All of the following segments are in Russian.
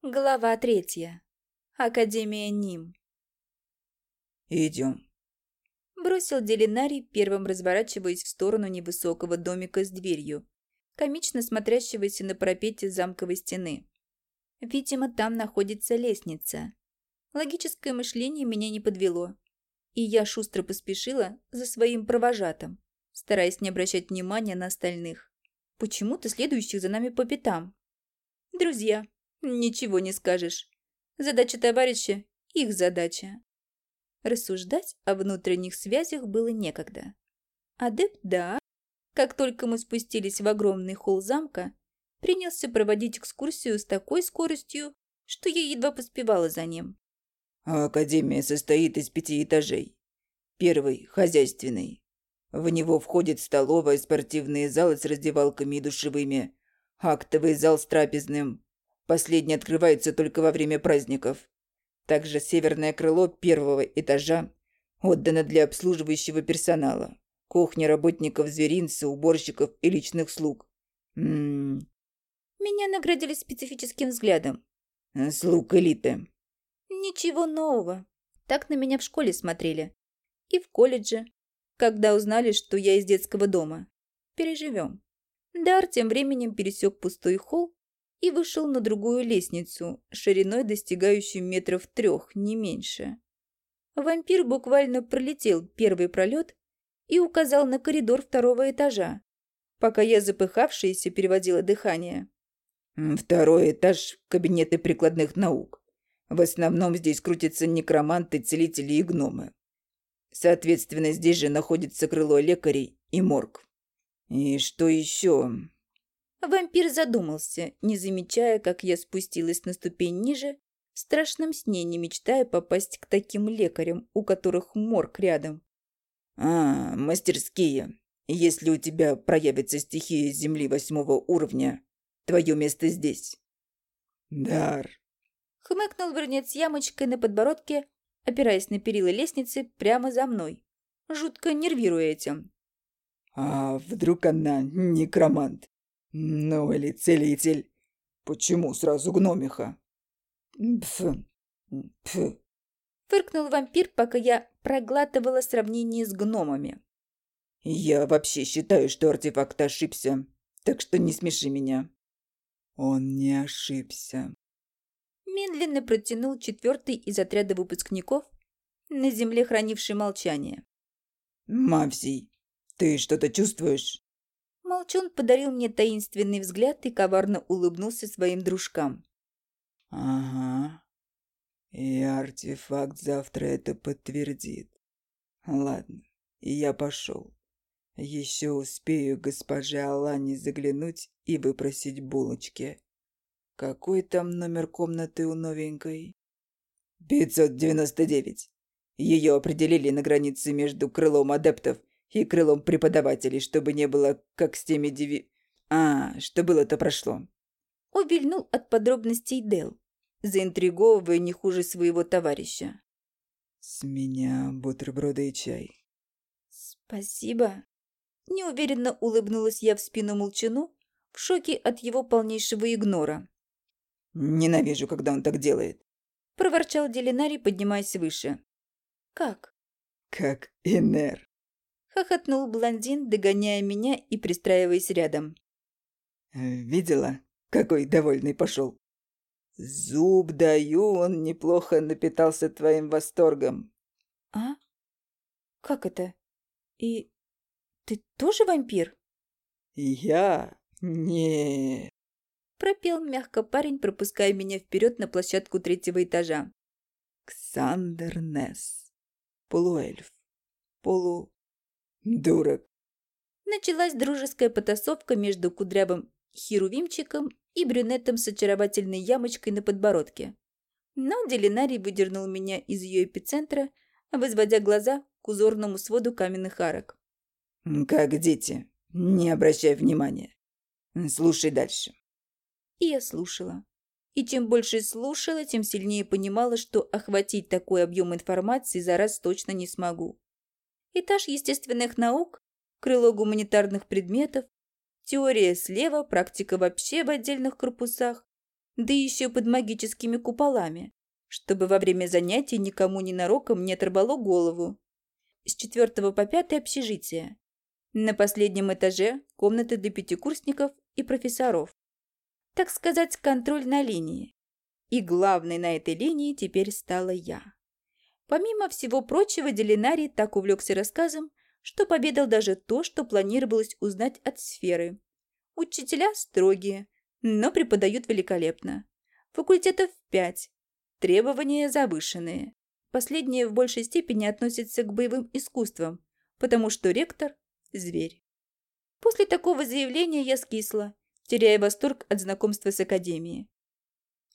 Глава третья. Академия Ним. «Идем». Бросил Делинарий, первым разворачиваясь в сторону невысокого домика с дверью, комично смотрящегося на парапете замковой стены. Видимо, там находится лестница. Логическое мышление меня не подвело, и я шустро поспешила за своим провожатым, стараясь не обращать внимания на остальных, почему-то следующих за нами по пятам. Друзья, Ничего не скажешь. Задача товарища – их задача. Рассуждать о внутренних связях было некогда. Адепт, да, как только мы спустились в огромный холл замка, принялся проводить экскурсию с такой скоростью, что я едва поспевала за ним. Академия состоит из пяти этажей. Первый – хозяйственный. В него входит столовая, спортивные залы с раздевалками и душевыми, актовый зал с трапезным, Последний открывается только во время праздников. Также северное крыло первого этажа отдано для обслуживающего персонала. Кухня работников зверинца, уборщиков и личных слуг. М Меня наградили специфическим взглядом. Слуг элиты. Ничего нового. Так на меня в школе смотрели. И в колледже, когда узнали, что я из детского дома. Переживем. Дар тем временем пересек пустой холл и вышел на другую лестницу, шириной достигающую метров трех, не меньше. Вампир буквально пролетел первый пролет и указал на коридор второго этажа, пока я, запыхавшаяся, переводила дыхание. «Второй этаж – кабинеты прикладных наук. В основном здесь крутятся некроманты, целители и гномы. Соответственно, здесь же находится крыло лекарей и морг. И что еще? Вампир задумался, не замечая, как я спустилась на ступень ниже, в страшном сне не мечтая попасть к таким лекарям, у которых морг рядом. «А, мастерские. Если у тебя проявится стихия земли восьмого уровня, твое место здесь». «Дар», — хмыкнул вернец ямочкой на подбородке, опираясь на перила лестницы прямо за мной, жутко нервируя этим. «А вдруг она некромант?» «Ну или целитель. Почему сразу гномиха?» «Пф, пф». Фыркнул вампир, пока я проглатывала сравнение с гномами. «Я вообще считаю, что артефакт ошибся, так что не смеши меня». «Он не ошибся». Медленно протянул четвертый из отряда выпускников, на земле хранивший молчание. «Мавзий, ты что-то чувствуешь?» Молчун подарил мне таинственный взгляд и коварно улыбнулся своим дружкам. «Ага. И артефакт завтра это подтвердит. Ладно, я пошел. Еще успею госпоже Алане заглянуть и выпросить булочки. Какой там номер комнаты у новенькой?» «599. Ее определили на границе между крылом адептов и крылом преподавателей, чтобы не было, как с теми деви... А, что было-то прошло. Увильнул от подробностей Дел, заинтриговывая не хуже своего товарища. «С меня бутерброды и чай». «Спасибо». Неуверенно улыбнулась я в спину молчану, в шоке от его полнейшего игнора. «Ненавижу, когда он так делает», — проворчал Делинарий, поднимаясь выше. «Как?» «Как Инер» хохотнул блондин, догоняя меня и пристраиваясь рядом. «Видела, какой довольный пошел? Зуб даю, он неплохо напитался твоим восторгом». «А? Как это? И ты тоже вампир?» «Я? не пропел мягко парень, пропуская меня вперед на площадку третьего этажа. «Ксандер Несс. Полуэльф. Полу... Дурак. Началась дружеская потасовка между кудрявым херувимчиком и брюнетом с очаровательной ямочкой на подбородке. Но Делинарий выдернул меня из ее эпицентра, возводя глаза к узорному своду каменных арок. «Как дети. Не обращай внимания. Слушай дальше». И я слушала. И чем больше слушала, тем сильнее понимала, что охватить такой объем информации за раз точно не смогу этаж естественных наук, крыло гуманитарных предметов, теория слева, практика вообще в отдельных корпусах, да еще под магическими куполами, чтобы во время занятий никому ненароком не оторвало голову. С четвертого по пятое общежитие. На последнем этаже комнаты для пятикурсников и профессоров. Так сказать, контроль на линии. И главной на этой линии теперь стала я. Помимо всего прочего, Делинарий так увлекся рассказом, что поведал даже то, что планировалось узнать от сферы. Учителя строгие, но преподают великолепно. Факультетов пять. Требования завышенные. Последние в большей степени относятся к боевым искусствам, потому что ректор – зверь. После такого заявления я скисла, теряя восторг от знакомства с академией.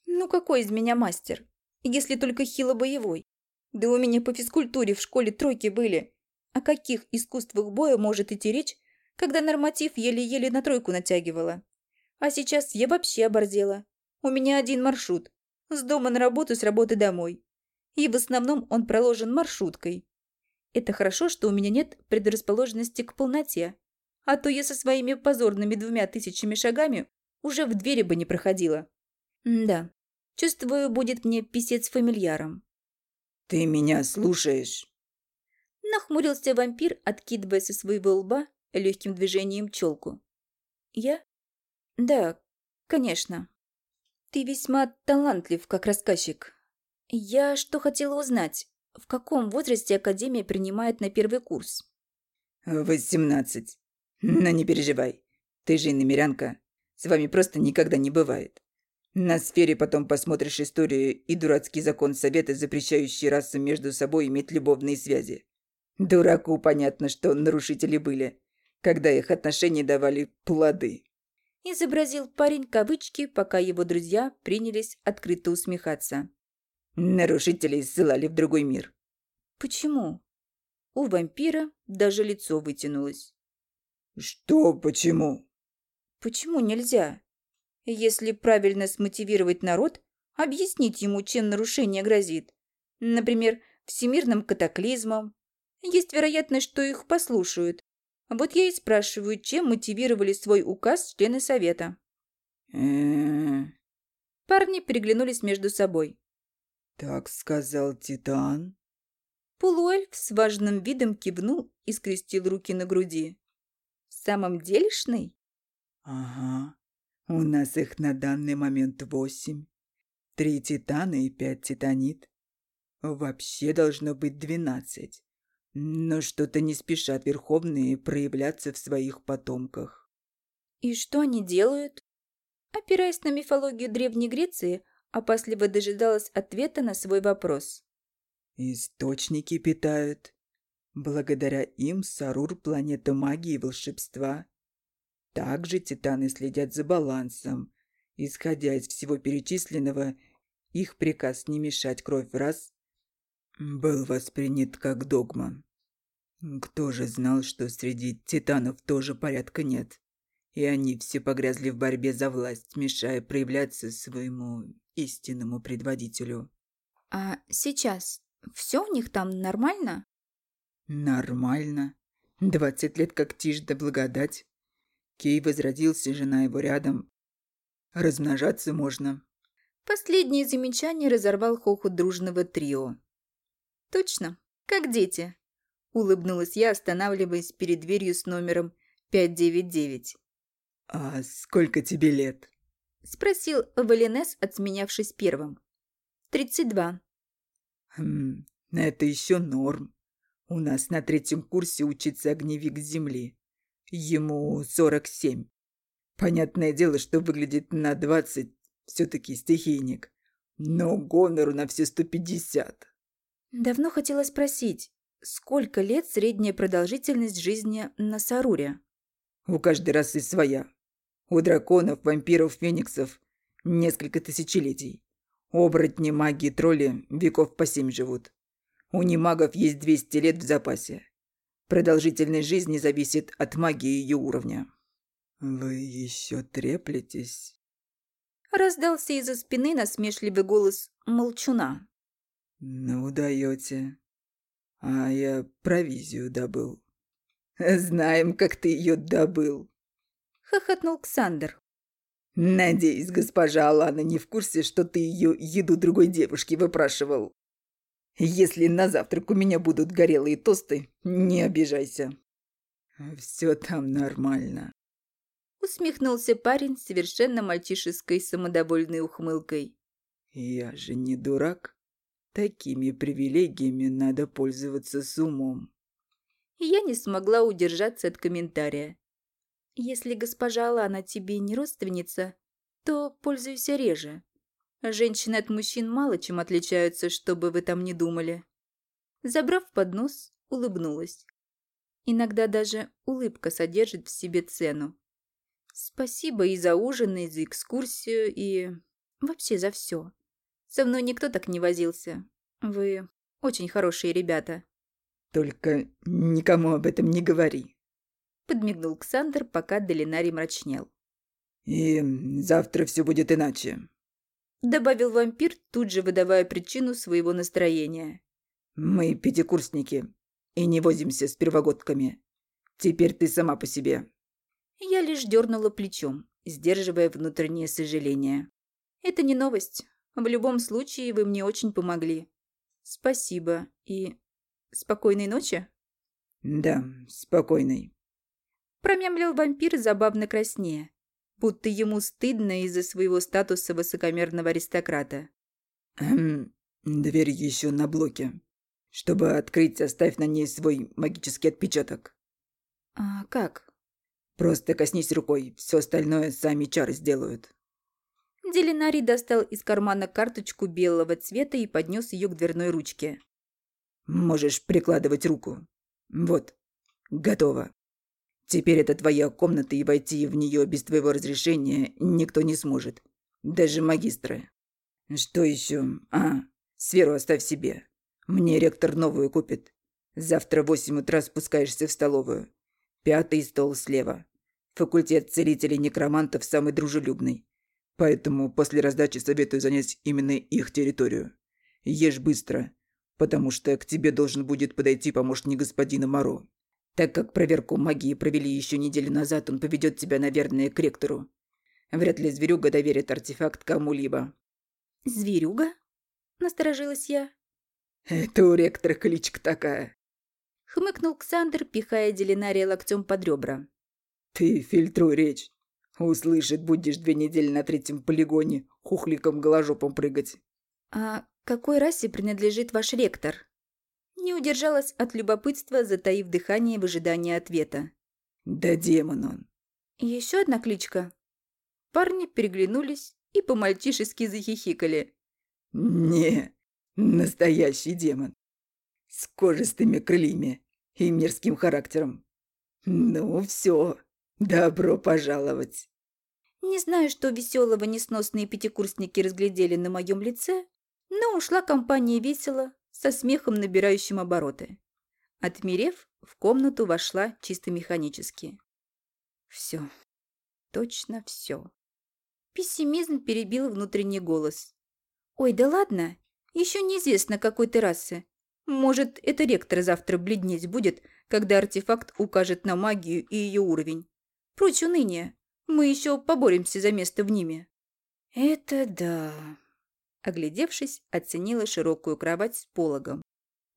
Ну какой из меня мастер, если только хило боевой? Да у меня по физкультуре в школе тройки были. О каких искусствах боя может идти речь, когда норматив еле-еле на тройку натягивала? А сейчас я вообще оборзела. У меня один маршрут. С дома на работу, с работы домой. И в основном он проложен маршруткой. Это хорошо, что у меня нет предрасположенности к полноте. А то я со своими позорными двумя тысячами шагами уже в двери бы не проходила. М да, чувствую, будет мне писец фамильяром. «Ты меня слушаешь?» Нахмурился вампир, откидывая со своего лба легким движением челку. «Я? Да, конечно. Ты весьма талантлив, как рассказчик. Я что хотела узнать, в каком возрасте Академия принимает на первый курс?» «Восемнадцать. Но не переживай, ты же иномерянка. С вами просто никогда не бывает. На сфере потом посмотришь историю и дурацкий закон совета, запрещающий расам между собой иметь любовные связи. Дураку понятно, что нарушители были, когда их отношения давали плоды. Изобразил парень кавычки, пока его друзья принялись открыто усмехаться. Нарушителей ссылали в другой мир. Почему? У вампира даже лицо вытянулось. Что почему? Почему нельзя? Если правильно смотивировать народ, объяснить ему, чем нарушение грозит. Например, всемирным катаклизмом. Есть вероятность, что их послушают. Вот я и спрашиваю, чем мотивировали свой указ члены совета. Парни переглянулись между собой. «Так сказал Титан?» Полуэльф с важным видом кивнул и скрестил руки на груди. «В самом делешный?» «Ага. У нас их на данный момент восемь. Три титана и пять титанит. Вообще должно быть двенадцать. Но что-то не спешат верховные проявляться в своих потомках. И что они делают? Опираясь на мифологию Древней Греции, опасливо дожидалась ответа на свой вопрос. Источники питают. Благодаря им Сарур – планета магии и волшебства. Также титаны следят за балансом. Исходя из всего перечисленного, их приказ не мешать кровь в раз был воспринят как догма. Кто же знал, что среди титанов тоже порядка нет? И они все погрязли в борьбе за власть, мешая проявляться своему истинному предводителю. А сейчас все у них там нормально? Нормально. Двадцать лет как тишь да благодать. Кей возродился, жена его рядом. Размножаться можно. Последнее замечание разорвал хохот дружного трио. «Точно, как дети», — улыбнулась я, останавливаясь перед дверью с номером 599. «А сколько тебе лет?» — спросил Валинес, отсменявшись первым. «Тридцать два». «Хм, это еще норм. У нас на третьем курсе учится огневик Земли. Ему 47. Понятное дело, что выглядит на 20, все-таки стихийник. Но гонору на все 150. Давно хотела спросить, сколько лет средняя продолжительность жизни на Саруре? У каждой расы своя. У драконов, вампиров, фениксов несколько тысячелетий. Оборотни, маги и тролли веков по семь живут. У немагов есть 200 лет в запасе. Продолжительность жизни зависит от магии ее уровня. «Вы еще треплетесь?» Раздался из-за спины насмешливый голос молчуна. «Ну, даете. А я провизию добыл». «Знаем, как ты ее добыл», — хохотнул Ксандр. Надеюсь, госпожа Алана не в курсе, что ты ее еду другой девушки выпрашивал. Если на завтрак у меня будут горелые тосты, не обижайся. Все там нормально. Усмехнулся парень с совершенно мальчишеской самодовольной ухмылкой. Я же не дурак. Такими привилегиями надо пользоваться с умом. Я не смогла удержаться от комментария. Если госпожа Алана тебе не родственница, то пользуйся реже. Женщины от мужчин мало чем отличаются, что бы вы там ни думали. Забрав поднос, улыбнулась. Иногда даже улыбка содержит в себе цену. Спасибо и за ужин, и за экскурсию, и вообще за все. Со мной никто так не возился. Вы очень хорошие ребята. Только никому об этом не говори. Подмигнул Ксандр, пока Долинарий мрачнел. И завтра все будет иначе. Добавил вампир, тут же выдавая причину своего настроения. «Мы пятикурсники и не возимся с первогодками. Теперь ты сама по себе». Я лишь дернула плечом, сдерживая внутреннее сожаление. «Это не новость. В любом случае, вы мне очень помогли. Спасибо и... спокойной ночи?» «Да, спокойной». Промямлил вампир забавно краснее будто ему стыдно из-за своего статуса высокомерного аристократа. «Эм, дверь еще на блоке. Чтобы открыть, оставь на ней свой магический отпечаток». «А как?» «Просто коснись рукой, все остальное сами чары сделают». Делинарий достал из кармана карточку белого цвета и поднес ее к дверной ручке. «Можешь прикладывать руку. Вот, готово». Теперь это твоя комната, и войти в нее без твоего разрешения никто не сможет. Даже магистры. Что еще? А, сферу оставь себе. Мне ректор новую купит. Завтра в восемь утра спускаешься в столовую. Пятый стол слева. Факультет целителей некромантов самый дружелюбный. Поэтому после раздачи советую занять именно их территорию. Ешь быстро, потому что к тебе должен будет подойти помощник господина Моро. Так как проверку магии провели еще неделю назад, он поведет тебя, наверное, к ректору. Вряд ли зверюга доверит артефакт кому-либо». «Зверюга?» – насторожилась я. «Это у ректора кличка такая». Хмыкнул Ксандр, пихая Делинария локтем под ребра. «Ты фильтруй речь. Услышит, будешь две недели на третьем полигоне хухликом-голожопом прыгать». «А какой расе принадлежит ваш ректор?» Не удержалась от любопытства, затаив дыхание в ожидании ответа. «Да демон он!» «Еще одна кличка?» Парни переглянулись и по-мальчишески захихикали. «Не, настоящий демон. С кожистыми крыльями и мерзким характером. Ну все, добро пожаловать!» Не знаю, что веселого несносные пятикурсники разглядели на моем лице, но ушла компания весело, со смехом, набирающим обороты. Отмерев, в комнату вошла чисто механически. Все. Точно все. Пессимизм перебил внутренний голос. «Ой, да ладно! Еще неизвестно, какой ты расы. Может, это ректор завтра бледнеть будет, когда артефакт укажет на магию и ее уровень. Прочь уныние. Мы еще поборемся за место в ними». «Это да», Оглядевшись, оценила широкую кровать с пологом.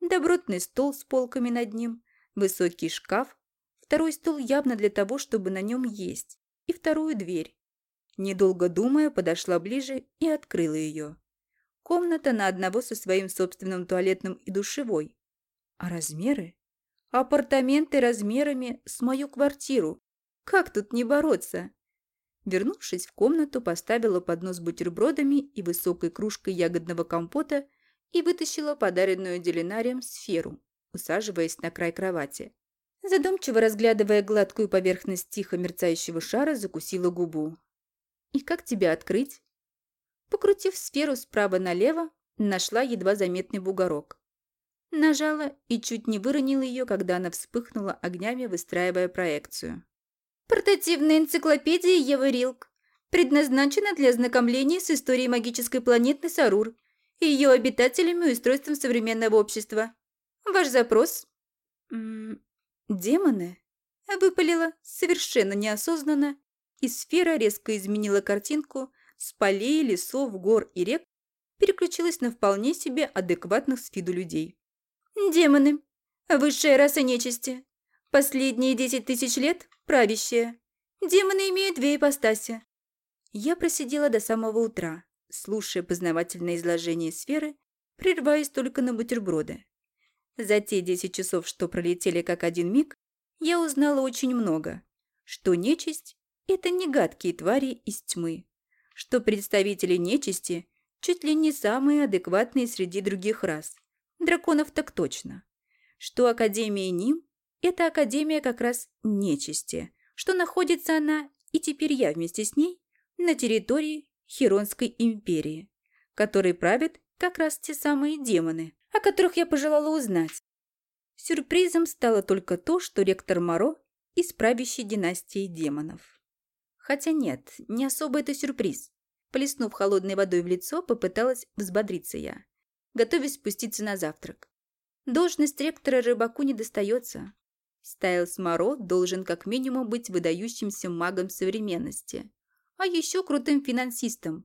Добротный стол с полками над ним, высокий шкаф, второй стол явно для того, чтобы на нем есть, и вторую дверь. Недолго думая, подошла ближе и открыла ее. Комната на одного со своим собственным туалетным и душевой. А размеры? Апартаменты размерами с мою квартиру. Как тут не бороться? Вернувшись в комнату, поставила поднос с бутербродами и высокой кружкой ягодного компота и вытащила подаренную Делинарием сферу, усаживаясь на край кровати. Задумчиво разглядывая гладкую поверхность тихо мерцающего шара, закусила губу. «И как тебя открыть?» Покрутив сферу справа налево, нашла едва заметный бугорок. Нажала и чуть не выронила ее, когда она вспыхнула огнями, выстраивая проекцию. Портативная энциклопедия Евы Рилк предназначена для ознакомления с историей магической планеты Сарур и ее обитателями и устройством современного общества. Ваш запрос? М -м, демоны? Выпалила совершенно неосознанно и сфера резко изменила картинку с полей, лесов, гор и рек, переключилась на вполне себе адекватных с виду людей. «Демоны! Высшая раса нечисти! Последние десять тысяч лет – правящая! Демоны имеют две ипостаси!» Я просидела до самого утра, слушая познавательное изложение сферы, прерываясь только на бутерброды. За те десять часов, что пролетели как один миг, я узнала очень много. Что нечисть – это не гадкие твари из тьмы. Что представители нечисти чуть ли не самые адекватные среди других рас. Драконов так точно. Что Академия Ним – это Академия как раз нечисти, что находится она, и теперь я вместе с ней, на территории Хиронской империи, которой правят как раз те самые демоны, о которых я пожелала узнать. Сюрпризом стало только то, что ректор Моро из правящей династии демонов. Хотя нет, не особо это сюрприз. Плеснув холодной водой в лицо, попыталась взбодриться я, готовясь спуститься на завтрак. Должность ректора рыбаку не достается. Стайлс Моро должен как минимум быть выдающимся магом современности, а еще крутым финансистом.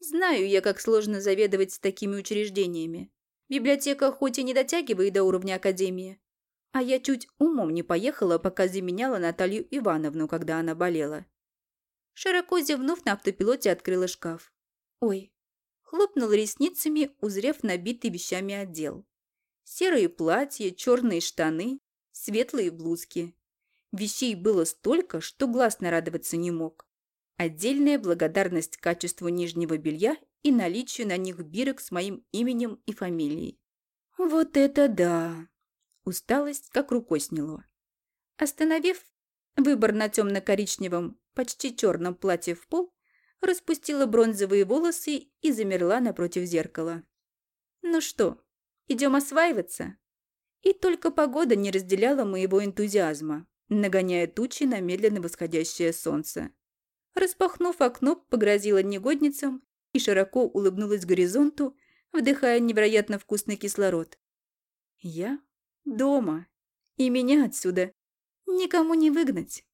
Знаю я, как сложно заведовать с такими учреждениями. Библиотека хоть и не дотягивает до уровня академии, а я чуть умом не поехала, пока заменяла Наталью Ивановну, когда она болела. Широко зевнув на автопилоте, открыла шкаф. Ой, хлопнула ресницами, узрев набитый вещами отдел. Серые платья, черные штаны, светлые блузки. Вещей было столько, что глаз нарадоваться не мог. Отдельная благодарность качеству нижнего белья и наличию на них бирок с моим именем и фамилией. Вот это да! Усталость как рукой сняло. Остановив выбор на темно-коричневом, почти черном платье в пол, распустила бронзовые волосы и замерла напротив зеркала. Ну что, идем осваиваться? И только погода не разделяла моего энтузиазма, нагоняя тучи на медленно восходящее солнце. Распахнув окно, погрозила негодницам и широко улыбнулась горизонту, вдыхая невероятно вкусный кислород. Я дома, и меня отсюда никому не выгнать.